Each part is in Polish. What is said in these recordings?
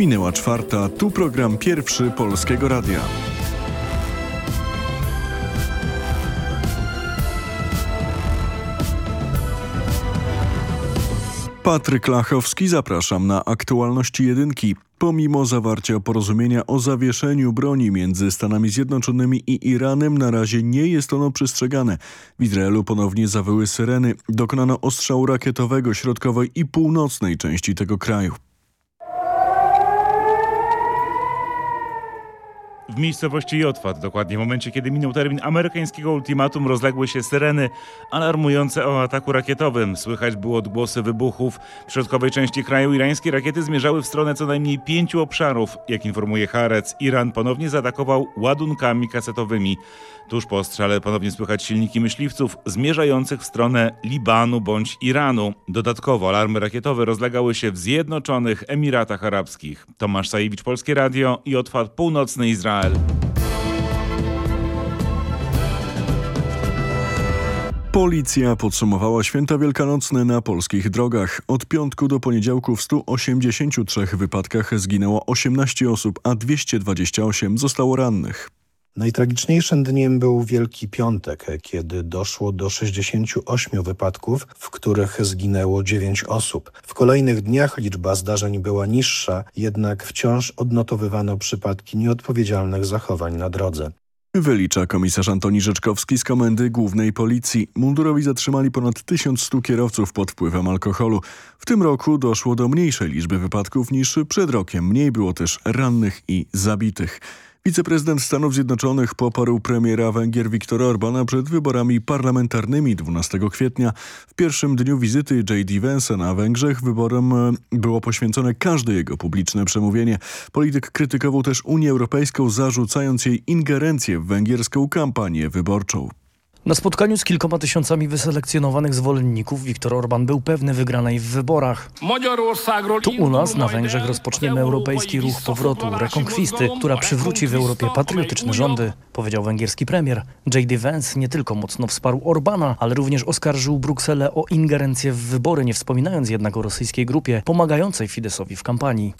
Minęła czwarta, tu program pierwszy Polskiego Radia. Patryk Lachowski, zapraszam na aktualności jedynki. Pomimo zawarcia porozumienia o zawieszeniu broni między Stanami Zjednoczonymi i Iranem, na razie nie jest ono przestrzegane. W Izraelu ponownie zawyły syreny. Dokonano ostrzału rakietowego środkowej i północnej części tego kraju. W miejscowości Jotwat, dokładnie w momencie, kiedy minął termin amerykańskiego ultimatum, rozległy się syreny alarmujące o ataku rakietowym. Słychać było odgłosy wybuchów. W środkowej części kraju irańskie rakiety zmierzały w stronę co najmniej pięciu obszarów. Jak informuje Harec, Iran ponownie zaatakował ładunkami kasetowymi. Tuż po ostrzale ponownie słychać silniki myśliwców zmierzających w stronę Libanu bądź Iranu. Dodatkowo alarmy rakietowe rozlegały się w Zjednoczonych Emiratach Arabskich. Tomasz Sajewicz, Polskie Radio i Otwad Północny Izrael. Policja podsumowała święta wielkanocne na polskich drogach. Od piątku do poniedziałku w 183 wypadkach zginęło 18 osób, a 228 zostało rannych. Najtragiczniejszym dniem był Wielki Piątek, kiedy doszło do 68 wypadków, w których zginęło 9 osób. W kolejnych dniach liczba zdarzeń była niższa, jednak wciąż odnotowywano przypadki nieodpowiedzialnych zachowań na drodze. Wylicza komisarz Antoni Rzeczkowski z Komendy Głównej Policji. Mundurowi zatrzymali ponad 1100 kierowców pod wpływem alkoholu. W tym roku doszło do mniejszej liczby wypadków niż przed rokiem. Mniej było też rannych i zabitych. Wiceprezydent Stanów Zjednoczonych poparł premiera Węgier Viktor Orbana przed wyborami parlamentarnymi 12 kwietnia. W pierwszym dniu wizyty J.D. Vance na Węgrzech wyborom e, było poświęcone każde jego publiczne przemówienie. Polityk krytykował też Unię Europejską, zarzucając jej ingerencję w węgierską kampanię wyborczą. Na spotkaniu z kilkoma tysiącami wyselekcjonowanych zwolenników Viktor Orban był pewny wygranej w wyborach. Tu u nas na Węgrzech rozpoczniemy europejski ruch powrotu, rekonkwisty, która przywróci w Europie patriotyczne rządy, powiedział węgierski premier. J.D. Vance nie tylko mocno wsparł Orbana, ale również oskarżył Brukselę o ingerencję w wybory, nie wspominając jednak o rosyjskiej grupie pomagającej Fidesowi w kampanii.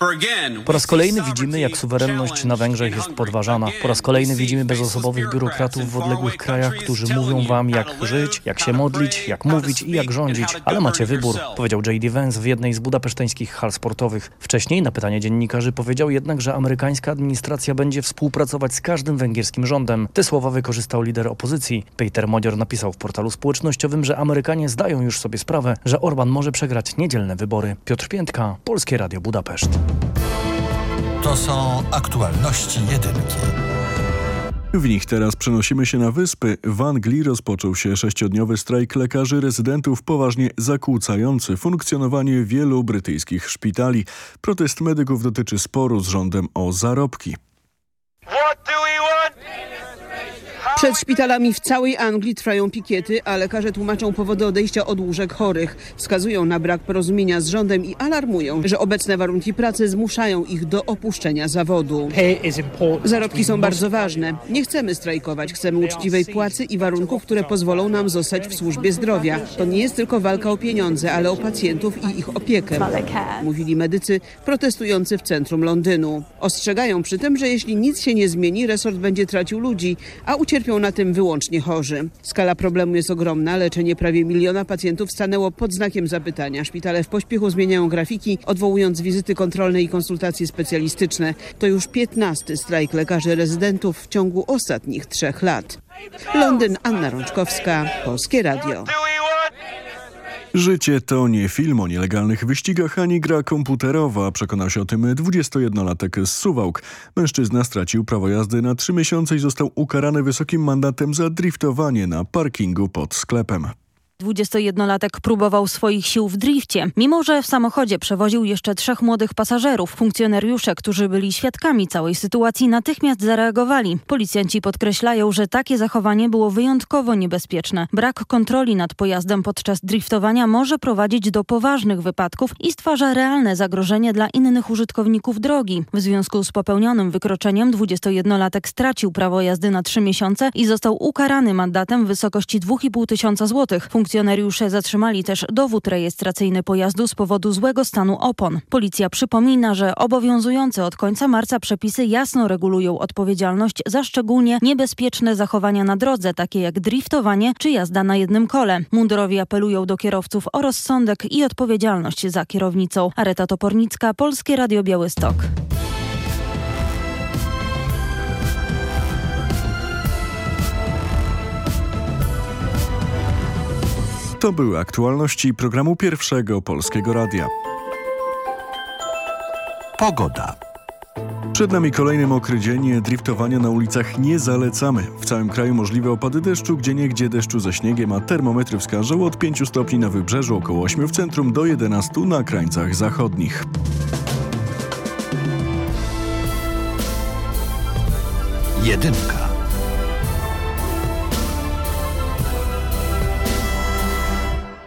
Po raz kolejny widzimy, jak suwerenność na Węgrzech jest podważana. Po raz kolejny widzimy bezosobowych biurokratów w odległych krajach, którzy mówią mówią wam, jak żyć, jak się modlić, jak mówić i jak rządzić, ale macie wybór, powiedział J.D. Vance w jednej z budapeszteńskich hal sportowych. Wcześniej na pytanie dziennikarzy powiedział jednak, że amerykańska administracja będzie współpracować z każdym węgierskim rządem. Te słowa wykorzystał lider opozycji. Peter Modior napisał w portalu społecznościowym, że Amerykanie zdają już sobie sprawę, że Orban może przegrać niedzielne wybory. Piotr Piętka, Polskie Radio Budapeszt. To są aktualności jedynki. W nich teraz przenosimy się na wyspy. W Anglii rozpoczął się sześciodniowy strajk lekarzy rezydentów, poważnie zakłócający funkcjonowanie wielu brytyjskich szpitali. Protest medyków dotyczy sporu z rządem o zarobki. Przed szpitalami w całej Anglii trwają pikiety, a lekarze tłumaczą powody odejścia od łóżek chorych. Wskazują na brak porozumienia z rządem i alarmują, że obecne warunki pracy zmuszają ich do opuszczenia zawodu. Zarobki są bardzo ważne. Nie chcemy strajkować, chcemy uczciwej płacy i warunków, które pozwolą nam zostać w służbie zdrowia. To nie jest tylko walka o pieniądze, ale o pacjentów i ich opiekę. Mówili medycy protestujący w centrum Londynu. Ostrzegają przy tym, że jeśli nic się nie zmieni, resort będzie tracił ludzi, a ucierpiał Cierpią na tym wyłącznie chorzy. Skala problemu jest ogromna. Leczenie prawie miliona pacjentów stanęło pod znakiem zapytania. Szpitale w pośpiechu zmieniają grafiki, odwołując wizyty kontrolne i konsultacje specjalistyczne. To już 15 strajk lekarzy rezydentów w ciągu ostatnich trzech lat. Londyn, Anna Rączkowska, Polskie Radio. Życie to nie film o nielegalnych wyścigach ani gra komputerowa. Przekonał się o tym 21-latek z Suwałk. Mężczyzna stracił prawo jazdy na trzy miesiące i został ukarany wysokim mandatem za driftowanie na parkingu pod sklepem. 21-latek próbował swoich sił w drifcie. Mimo, że w samochodzie przewoził jeszcze trzech młodych pasażerów, funkcjonariusze, którzy byli świadkami całej sytuacji, natychmiast zareagowali. Policjanci podkreślają, że takie zachowanie było wyjątkowo niebezpieczne. Brak kontroli nad pojazdem podczas driftowania może prowadzić do poważnych wypadków i stwarza realne zagrożenie dla innych użytkowników drogi. W związku z popełnionym wykroczeniem 21-latek stracił prawo jazdy na trzy miesiące i został ukarany mandatem w wysokości 2,5 tysiąca złotych Funkcjonariusze zatrzymali też dowód rejestracyjny pojazdu z powodu złego stanu opon. Policja przypomina, że obowiązujące od końca marca przepisy jasno regulują odpowiedzialność za szczególnie niebezpieczne zachowania na drodze, takie jak driftowanie czy jazda na jednym kole. Mundurowi apelują do kierowców o rozsądek i odpowiedzialność za kierownicą. Areta Topornicka, Polskie Radio Białystok. To były aktualności programu Pierwszego Polskiego Radia. Pogoda. Przed nami kolejny mokry dzień. Driftowania na ulicach nie zalecamy. W całym kraju możliwe opady deszczu, gdzie niegdzie deszczu ze śniegiem, a termometry wskażą od 5 stopni na wybrzeżu, około 8 w centrum do 11 na krańcach zachodnich. Jedynka.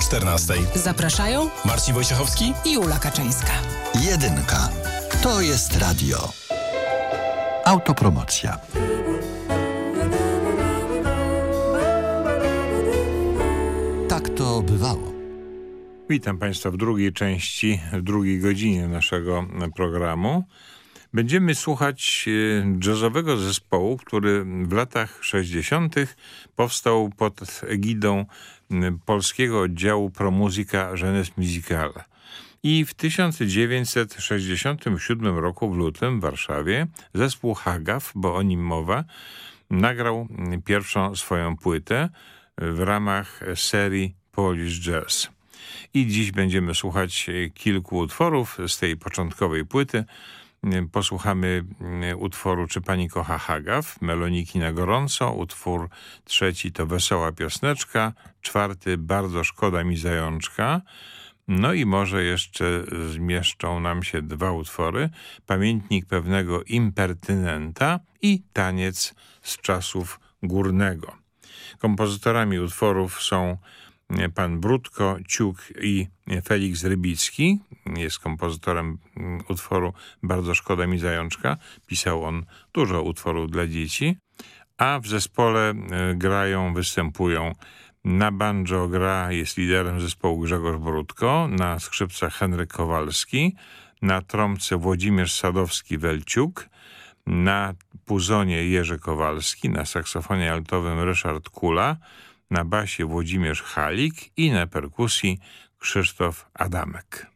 14. Zapraszają Marcin Wojciechowski i Ula Kaczyńska. Jedynka. To jest radio. Autopromocja. Tak to bywało. Witam Państwa w drugiej części, w drugiej godzinie naszego programu. Będziemy słuchać e, jazzowego zespołu, który w latach 60. powstał pod egidą polskiego oddziału ProMusica Jeunesse Musicale. I w 1967 roku w lutym w Warszawie zespół Hagaf, bo o nim mowa, nagrał pierwszą swoją płytę w ramach serii Polish Jazz. I dziś będziemy słuchać kilku utworów z tej początkowej płyty. Posłuchamy utworu Czy pani kocha Hagaw, Meloniki na gorąco, utwór trzeci to Wesoła piosneczka, czwarty Bardzo szkoda mi zajączka, no i może jeszcze zmieszczą nam się dwa utwory, Pamiętnik pewnego impertynenta i Taniec z czasów górnego. Kompozytorami utworów są pan Brudko, Ciuk i Felix Rybicki. Jest kompozytorem utworu Bardzo szkoda mi zajączka. Pisał on dużo utworów dla dzieci. A w zespole grają, występują na banjo gra, jest liderem zespołu Grzegorz Brudko, na skrzypcach Henryk Kowalski, na trąbce Włodzimierz Sadowski-Welciuk, na puzonie Jerzy Kowalski, na saksofonie altowym Ryszard Kula, na basie Włodzimierz Halik i na perkusji Krzysztof Adamek.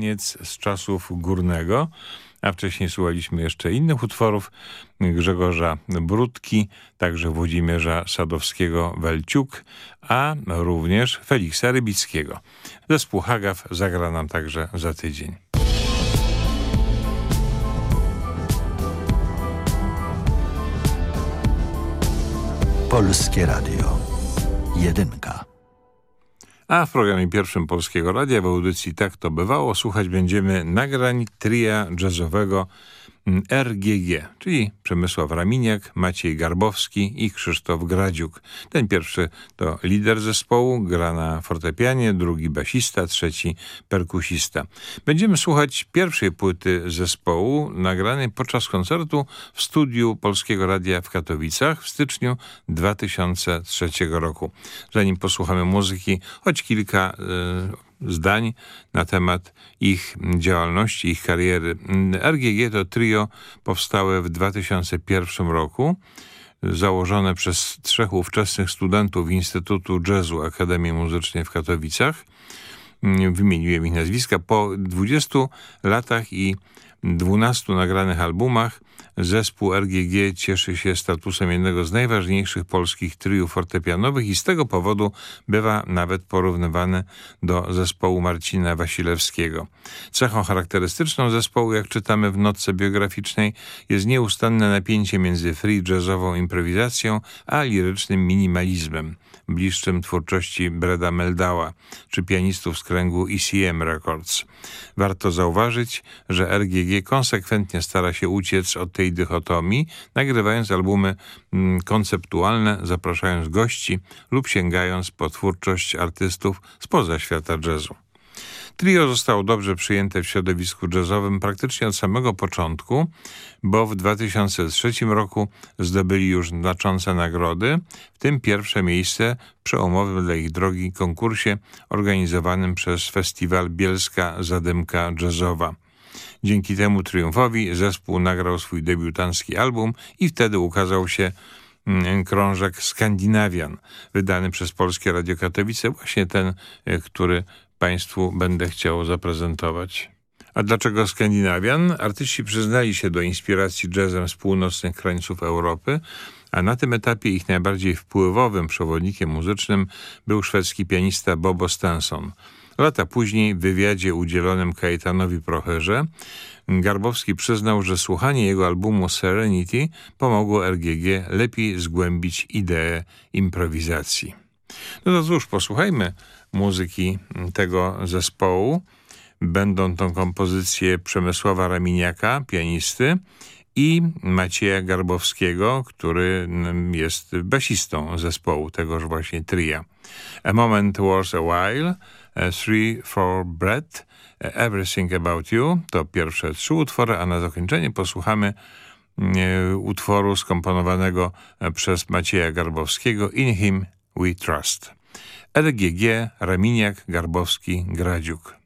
Taniec z czasów górnego, a wcześniej słuchaliśmy jeszcze innych utworów Grzegorza Brudki, także Włodzimierza Sadowskiego-Welciuk, a również Feliksa Rybickiego. Zespół Hagaw zagra nam także za tydzień. Polskie Radio. Jedynka. A w programie pierwszym Polskiego Radia w audycji Tak to bywało słuchać będziemy nagrań tria jazzowego RGG, czyli Przemysław Raminiak, Maciej Garbowski i Krzysztof Gradziuk. Ten pierwszy to lider zespołu, gra na fortepianie, drugi basista, trzeci perkusista. Będziemy słuchać pierwszej płyty zespołu, nagranej podczas koncertu w studiu Polskiego Radia w Katowicach w styczniu 2003 roku. Zanim posłuchamy muzyki, choć kilka y, zdań na temat ich działalności, ich kariery. RGG to trio powstałe w 2001 roku, założone przez trzech ówczesnych studentów Instytutu Jazzu Akademii Muzycznej w Katowicach. Wymieniłem ich nazwiska. Po 20 latach i 12 nagranych albumach zespół RGG cieszy się statusem jednego z najważniejszych polskich triów fortepianowych i z tego powodu bywa nawet porównywany do zespołu Marcina Wasilewskiego. Cechą charakterystyczną zespołu, jak czytamy w notce biograficznej, jest nieustanne napięcie między free jazzową improwizacją a lirycznym minimalizmem, bliższym twórczości Breda Meldała czy pianistów z kręgu ECM Records. Warto zauważyć, że RGG konsekwentnie stara się uciec od tej dychotomii, nagrywając albumy mm, konceptualne, zapraszając gości lub sięgając po twórczość artystów spoza świata jazzu. Trio zostało dobrze przyjęte w środowisku jazzowym praktycznie od samego początku, bo w 2003 roku zdobyli już znaczące nagrody, w tym pierwsze miejsce przełomowym dla ich drogi konkursie organizowanym przez festiwal Bielska Zadymka Jazzowa. Dzięki temu triumfowi zespół nagrał swój debiutancki album i wtedy ukazał się mm, krążek Skandinawian, wydany przez Polskie Radio Katowice, właśnie ten, e, który Państwu będę chciał zaprezentować. A dlaczego Skandinawian? Artyści przyznali się do inspiracji jazzem z północnych krańców Europy, a na tym etapie ich najbardziej wpływowym przewodnikiem muzycznym był szwedzki pianista Bobo Stenson. Lata później w wywiadzie udzielonym Kajetanowi Procherze Garbowski przyznał, że słuchanie jego albumu Serenity pomogło RGG lepiej zgłębić ideę improwizacji. No to cóż, posłuchajmy muzyki tego zespołu. Będą tą kompozycję Przemysława Raminiaka, pianisty, i Macieja Garbowskiego, który jest basistą zespołu tegoż właśnie tria. A Moment Was a While, Three for Bread, Everything About You to pierwsze trzy utwory, a na zakończenie posłuchamy e, utworu skomponowanego przez Macieja Garbowskiego In Him We Trust. LGG, Raminiak, Garbowski, Gradziuk.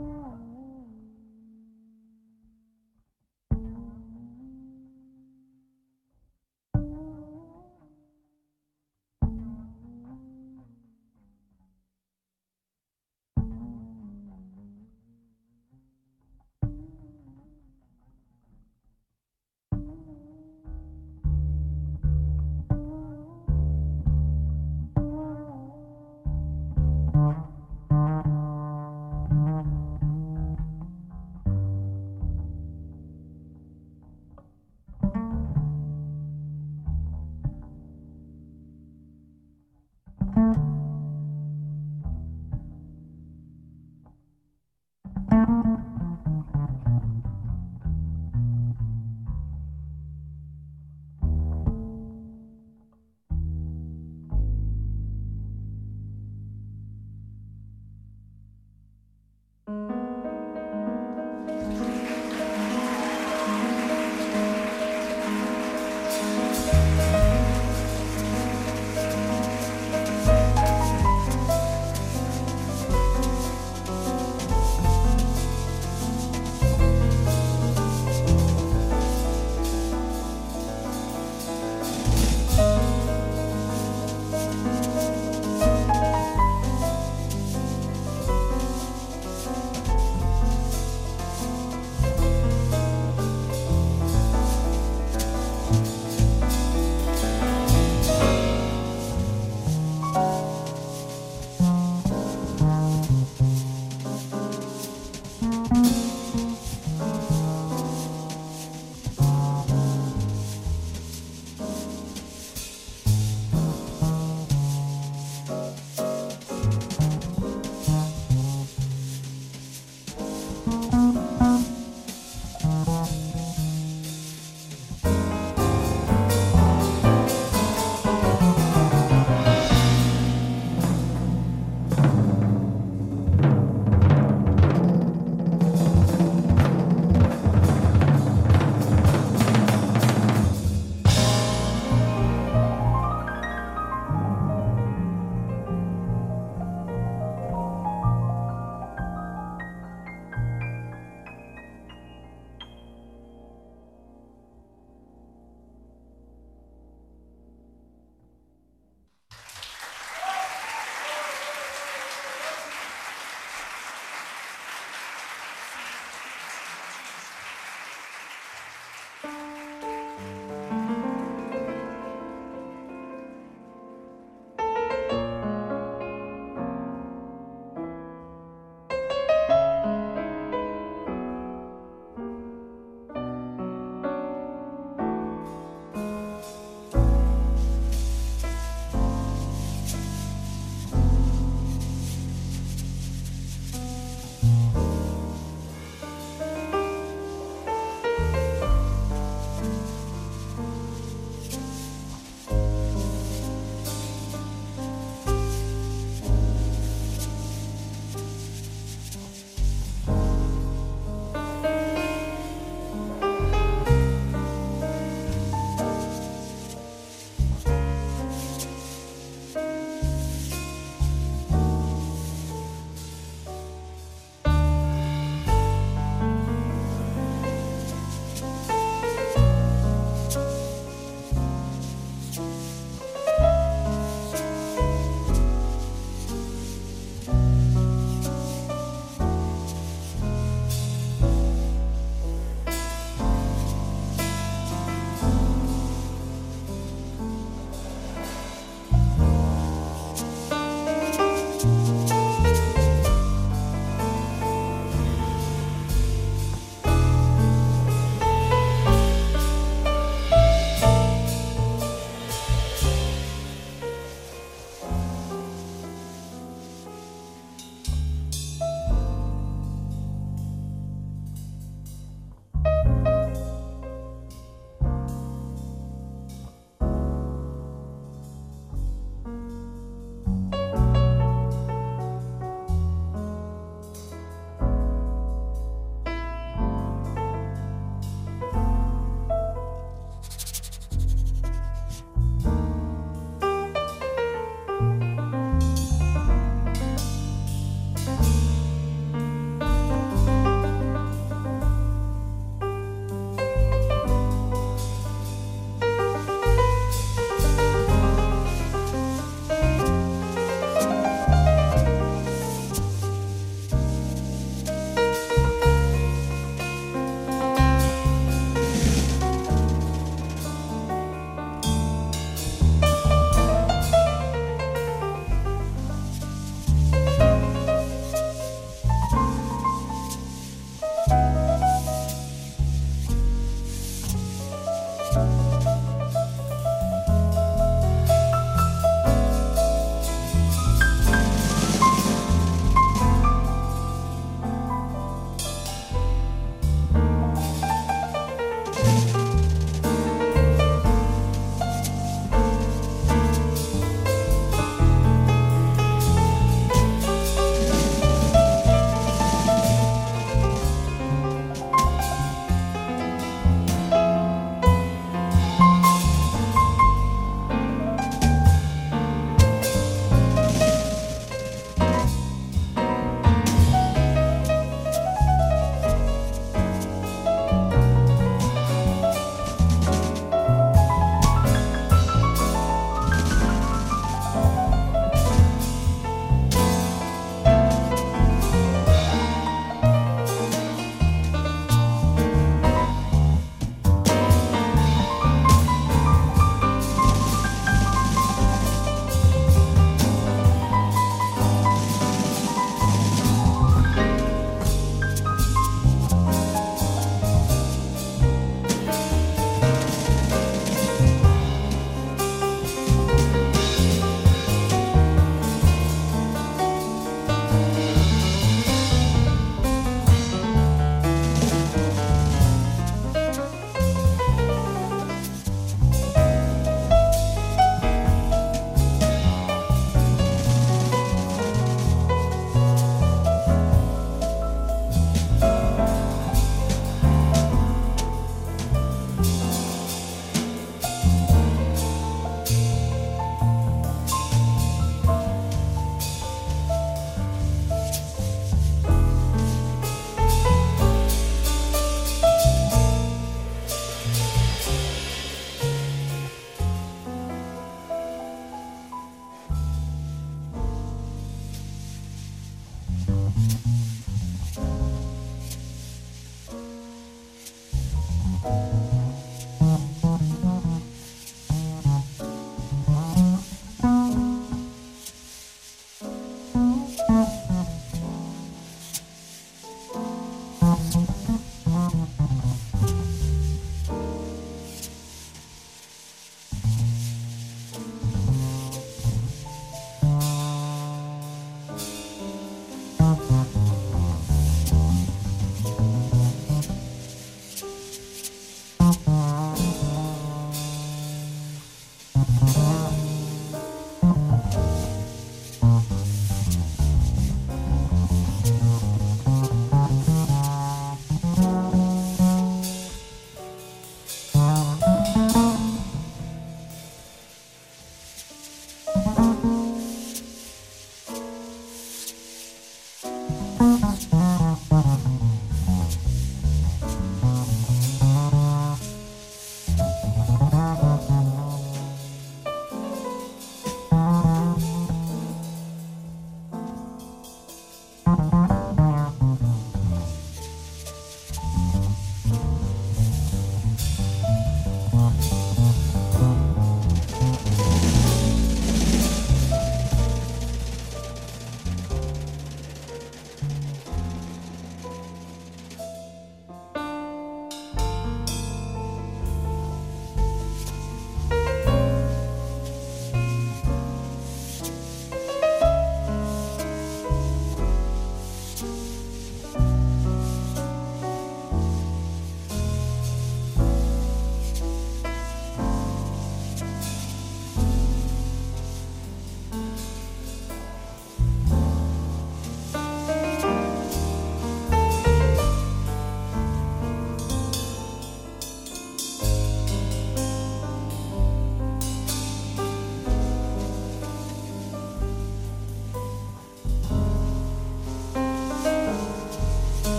Oh.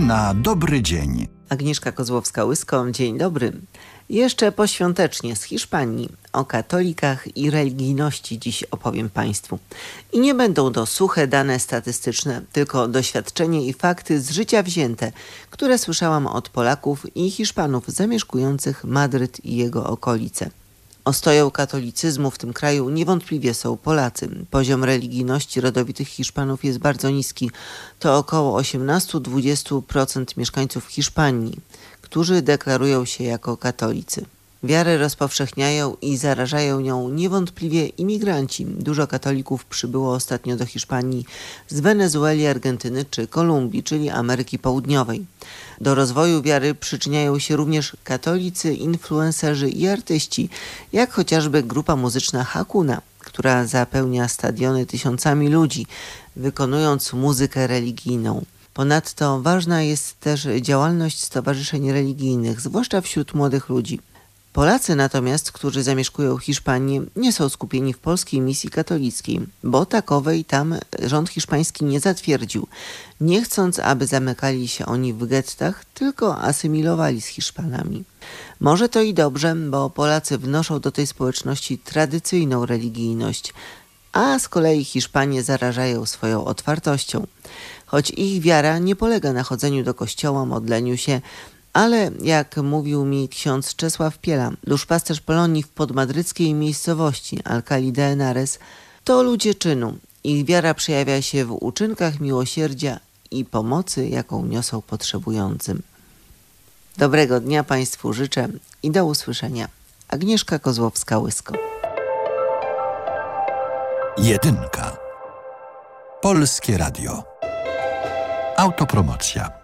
Na dobry dzień. Agnieszka Kozłowska-Łysko, dzień dobry. Jeszcze poświątecznie z Hiszpanii o katolikach i religijności dziś opowiem Państwu. I nie będą to suche dane statystyczne, tylko doświadczenie i fakty z życia wzięte, które słyszałam od Polaków i Hiszpanów zamieszkujących Madryt i jego okolice. Ostoją katolicyzmu w tym kraju niewątpliwie są Polacy. Poziom religijności rodowitych Hiszpanów jest bardzo niski. To około 18-20% mieszkańców Hiszpanii, którzy deklarują się jako katolicy. Wiarę rozpowszechniają i zarażają nią niewątpliwie imigranci. Dużo katolików przybyło ostatnio do Hiszpanii z Wenezueli, Argentyny czy Kolumbii, czyli Ameryki Południowej. Do rozwoju wiary przyczyniają się również katolicy, influencerzy i artyści, jak chociażby grupa muzyczna Hakuna, która zapełnia stadiony tysiącami ludzi, wykonując muzykę religijną. Ponadto ważna jest też działalność stowarzyszeń religijnych, zwłaszcza wśród młodych ludzi. Polacy natomiast, którzy zamieszkują Hiszpanię, nie są skupieni w polskiej misji katolickiej, bo takowej tam rząd hiszpański nie zatwierdził, nie chcąc, aby zamykali się oni w gettach, tylko asymilowali z Hiszpanami. Może to i dobrze, bo Polacy wnoszą do tej społeczności tradycyjną religijność, a z kolei Hiszpanie zarażają swoją otwartością. Choć ich wiara nie polega na chodzeniu do kościoła, modleniu się, ale jak mówił mi ksiądz Czesław Piela, duszpasterz Polonii w podmadryckiej miejscowości Alcali de Henares, to ludzie czynu. Ich wiara przejawia się w uczynkach miłosierdzia i pomocy, jaką niosą potrzebującym. Dobrego dnia Państwu życzę i do usłyszenia. Agnieszka Kozłowska-Łysko. Jedynka. Polskie Radio. Autopromocja.